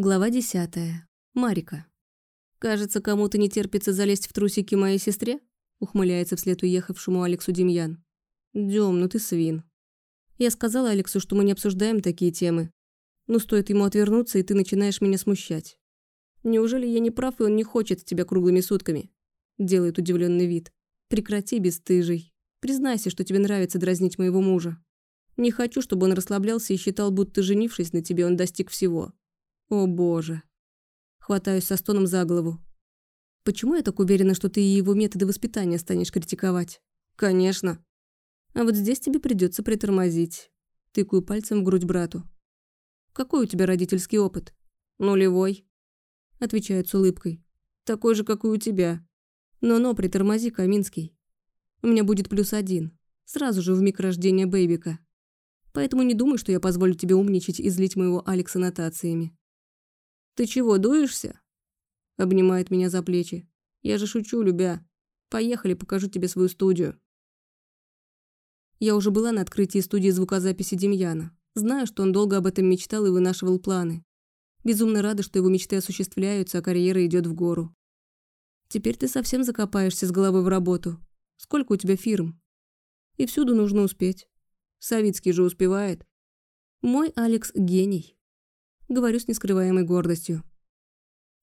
Глава десятая. Марика. «Кажется, кому-то не терпится залезть в трусики моей сестре?» Ухмыляется вслед уехавшему Алексу Демьян. «Дем, ну ты свин». Я сказала Алексу, что мы не обсуждаем такие темы. Но стоит ему отвернуться, и ты начинаешь меня смущать. Неужели я не прав, и он не хочет тебя круглыми сутками? Делает удивленный вид. Прекрати, бесстыжий. Признайся, что тебе нравится дразнить моего мужа. Не хочу, чтобы он расслаблялся и считал, будто женившись на тебе, он достиг всего. О боже. Хватаюсь со стоном за голову. Почему я так уверена, что ты и его методы воспитания станешь критиковать? Конечно. А вот здесь тебе придется притормозить. Тыкаю пальцем в грудь брату. Какой у тебя родительский опыт? Нулевой. Отвечает с улыбкой. Такой же, как и у тебя. Но-но, притормози, Каминский. У меня будет плюс один. Сразу же в миг рождения бэйбика. Поэтому не думай, что я позволю тебе умничать и злить моего Алекса нотациями. «Ты чего, дуешься?» Обнимает меня за плечи. «Я же шучу, любя. Поехали, покажу тебе свою студию». Я уже была на открытии студии звукозаписи Демьяна. Знаю, что он долго об этом мечтал и вынашивал планы. Безумно рада, что его мечты осуществляются, а карьера идет в гору. Теперь ты совсем закопаешься с головой в работу. Сколько у тебя фирм? И всюду нужно успеть. Савицкий же успевает. Мой Алекс – гений. Говорю с нескрываемой гордостью.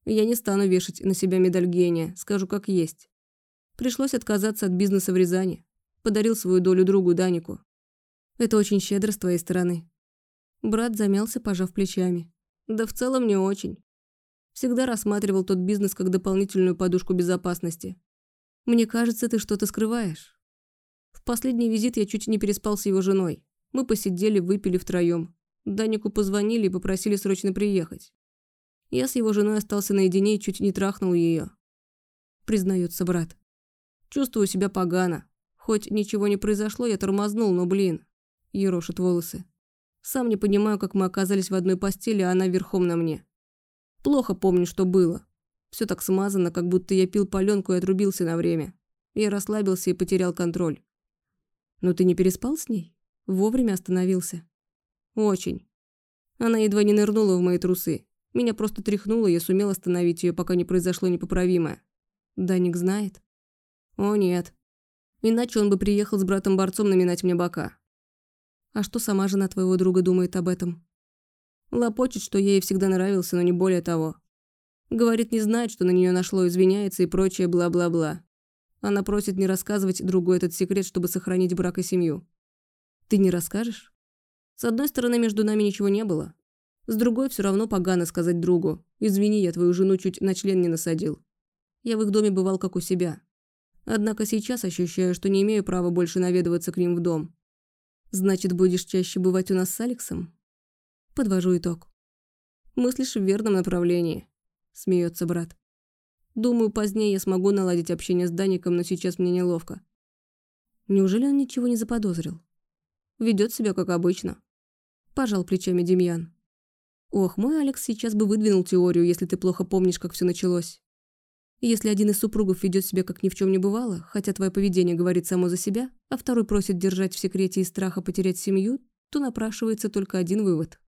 Я не стану вешать на себя медаль гения, скажу как есть. Пришлось отказаться от бизнеса в Рязани. Подарил свою долю другу Данику. Это очень щедро с твоей стороны. Брат замялся, пожав плечами. Да в целом не очень. Всегда рассматривал тот бизнес как дополнительную подушку безопасности. Мне кажется, ты что-то скрываешь. В последний визит я чуть не переспал с его женой. Мы посидели, выпили втроем. Данику позвонили и попросили срочно приехать. Я с его женой остался наедине и чуть не трахнул ее. Признается брат. Чувствую себя погано. Хоть ничего не произошло, я тормознул, но, блин, ерошит волосы. Сам не понимаю, как мы оказались в одной постели, а она верхом на мне. Плохо помню, что было. Все так смазано, как будто я пил паленку и отрубился на время. Я расслабился и потерял контроль. Но ты не переспал с ней? Вовремя остановился. Очень. Она едва не нырнула в мои трусы. Меня просто тряхнуло, я сумел остановить ее, пока не произошло непоправимое. Даник знает? О, нет. Иначе он бы приехал с братом-борцом наминать мне бока. А что сама жена твоего друга думает об этом? Лопочет, что ей всегда нравился, но не более того. Говорит, не знает, что на нее нашло, извиняется и прочее бла-бла-бла. Она просит не рассказывать другу этот секрет, чтобы сохранить брак и семью. Ты не расскажешь? С одной стороны, между нами ничего не было. С другой, все равно погано сказать другу. Извини, я твою жену чуть на член не насадил. Я в их доме бывал как у себя. Однако сейчас ощущаю, что не имею права больше наведываться к ним в дом. Значит, будешь чаще бывать у нас с Алексом? Подвожу итог. Мыслишь в верном направлении, смеется брат. Думаю, позднее я смогу наладить общение с Даником, но сейчас мне неловко. Неужели он ничего не заподозрил? Ведет себя как обычно. Пожал плечами Демьян. Ох, мой Алекс сейчас бы выдвинул теорию, если ты плохо помнишь, как все началось. Если один из супругов ведет себя как ни в чем не бывало, хотя твое поведение говорит само за себя, а второй просит держать в секрете из страха потерять семью, то напрашивается только один вывод.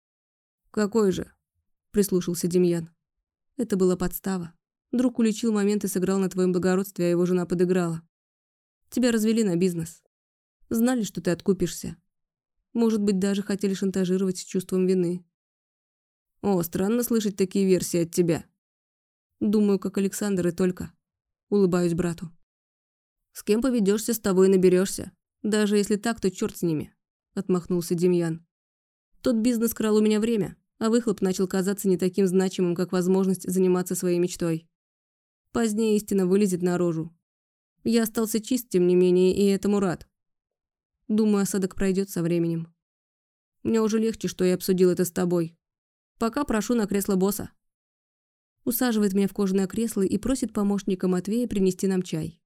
«Какой же?» – прислушался Демьян. Это была подстава. Друг уличил момент и сыграл на твоем благородстве, а его жена подыграла. Тебя развели на бизнес. Знали, что ты откупишься. Может быть, даже хотели шантажировать с чувством вины. О, странно слышать такие версии от тебя. Думаю, как Александр и только. Улыбаюсь брату. С кем поведешься, с тобой наберешься. Даже если так, то черт с ними. Отмахнулся Демьян. Тот бизнес крал у меня время, а выхлоп начал казаться не таким значимым, как возможность заниматься своей мечтой. Позднее истина вылезет наружу. Я остался чист, тем не менее, и этому рад. Думаю, осадок пройдет со временем. Мне уже легче, что я обсудил это с тобой. Пока прошу на кресло босса. Усаживает меня в кожаное кресло и просит помощника Матвея принести нам чай.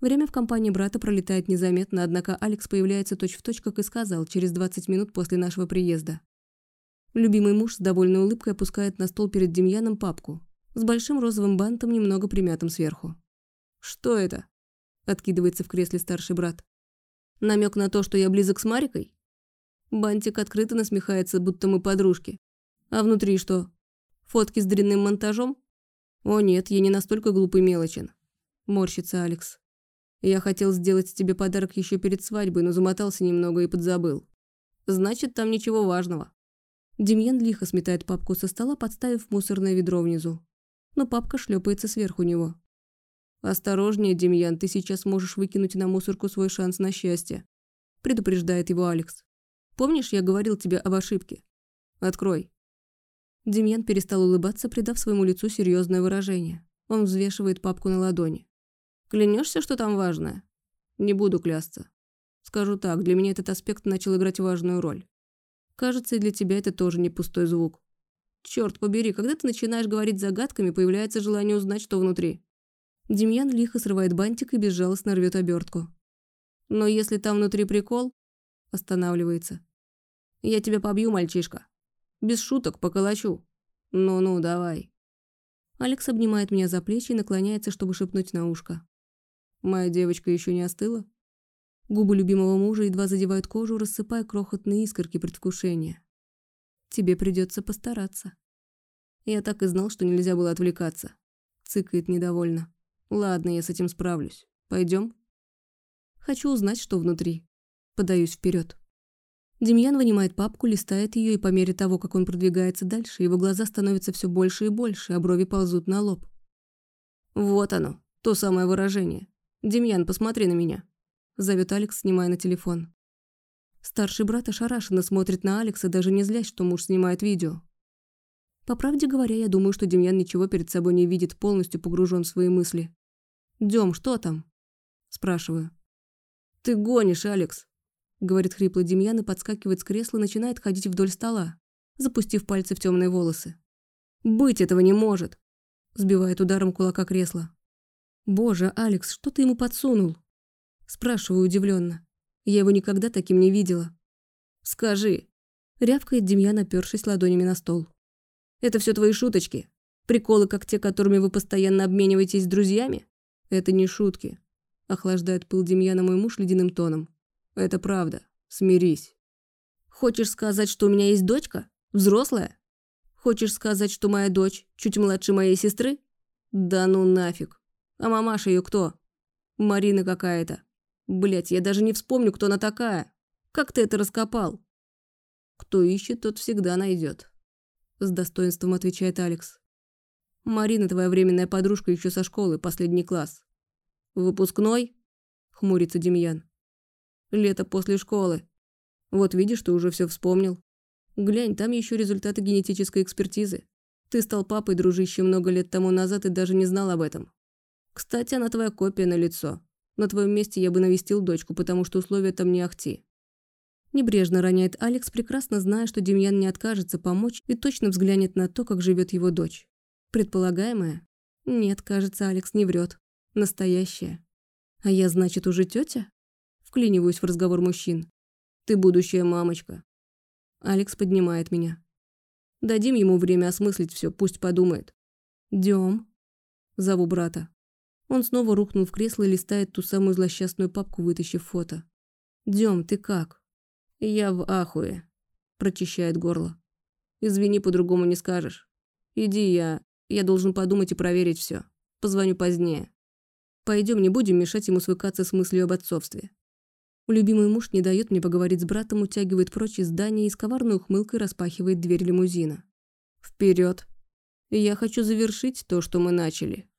Время в компании брата пролетает незаметно, однако Алекс появляется точь-в-точь, точь, как и сказал, через 20 минут после нашего приезда. Любимый муж с довольной улыбкой опускает на стол перед Демьяном папку с большим розовым бантом, немного примятым сверху. «Что это?» – откидывается в кресле старший брат. Намек на то, что я близок с Марикой? Бантик открыто насмехается, будто мы подружки. А внутри что? Фотки с дрянным монтажом? О нет, я не настолько глупый мелочен. Морщится Алекс. Я хотел сделать тебе подарок еще перед свадьбой, но замотался немного и подзабыл. Значит, там ничего важного. Демьян лихо сметает папку со стола, подставив мусорное ведро внизу. Но папка шлепается сверху него. «Осторожнее, Демьян, ты сейчас можешь выкинуть на мусорку свой шанс на счастье», предупреждает его Алекс. «Помнишь, я говорил тебе об ошибке? Открой». Демьян перестал улыбаться, придав своему лицу серьезное выражение. Он взвешивает папку на ладони. Клянешься, что там важное? Не буду клясться. Скажу так, для меня этот аспект начал играть важную роль. Кажется, и для тебя это тоже не пустой звук. Черт побери, когда ты начинаешь говорить загадками, появляется желание узнать, что внутри. Демьян лихо срывает бантик и безжалостно рвет обертку. Но если там внутри прикол, останавливается. Я тебя побью, мальчишка. Без шуток, поколочу. Ну-ну, давай. Алекс обнимает меня за плечи и наклоняется, чтобы шепнуть на ушко. Моя девочка еще не остыла? Губы любимого мужа едва задевают кожу, рассыпая крохотные искорки предвкушения. Тебе придется постараться. Я так и знал, что нельзя было отвлекаться. Цыкает недовольно. Ладно, я с этим справлюсь. Пойдем? Хочу узнать, что внутри. Подаюсь вперед. Демьян вынимает папку, листает ее, и по мере того, как он продвигается дальше, его глаза становятся все больше и больше, а брови ползут на лоб. Вот оно, то самое выражение. «Демьян, посмотри на меня», – зовет Алекс, снимая на телефон. Старший брат ошарашенно смотрит на Алекса, даже не злясь, что муж снимает видео. По правде говоря, я думаю, что Демьян ничего перед собой не видит, полностью погружен в свои мысли. «Дем, что там?» – спрашиваю. «Ты гонишь, Алекс», – говорит хриплый Демьян и подскакивает с кресла, начинает ходить вдоль стола, запустив пальцы в темные волосы. «Быть этого не может!» – сбивает ударом кулака кресло. «Боже, Алекс, что ты ему подсунул?» Спрашиваю удивленно. Я его никогда таким не видела. «Скажи», — рявкает Демьян, опершись ладонями на стол. «Это все твои шуточки? Приколы, как те, которыми вы постоянно обмениваетесь с друзьями? Это не шутки», — охлаждает пыл Демьяна мой муж ледяным тоном. «Это правда. Смирись». «Хочешь сказать, что у меня есть дочка? Взрослая? Хочешь сказать, что моя дочь чуть младше моей сестры? Да ну нафиг. А мамаша ее кто? Марина какая-то. Блять, я даже не вспомню, кто она такая. Как ты это раскопал? Кто ищет, тот всегда найдет. С достоинством отвечает Алекс. Марина твоя временная подружка еще со школы, последний класс. Выпускной? Хмурится Демьян. Лето после школы. Вот видишь, ты уже все вспомнил. Глянь, там еще результаты генетической экспертизы. Ты стал папой, дружище, много лет тому назад и даже не знал об этом. Кстати, она твоя копия на лицо. На твоем месте я бы навестил дочку, потому что условия там не ахти. Небрежно роняет Алекс, прекрасно зная, что Демьян не откажется помочь и точно взглянет на то, как живет его дочь. Предполагаемая? Нет, кажется, Алекс не врет. Настоящая. А я, значит, уже тетя? Вклиниваюсь в разговор мужчин. Ты будущая мамочка. Алекс поднимает меня. Дадим ему время осмыслить все, пусть подумает. Дем. Зову брата. Он снова рухнул в кресло и листает ту самую злосчастную папку, вытащив фото. «Дем, ты как?» «Я в ахуе», – прочищает горло. «Извини, по-другому не скажешь. Иди, я... Я должен подумать и проверить все. Позвоню позднее. Пойдем, не будем мешать ему свыкаться с мыслью об отцовстве». Любимый муж не дает мне поговорить с братом, утягивает прочь из здания и с коварной ухмылкой распахивает дверь лимузина. Вперед! Я хочу завершить то, что мы начали.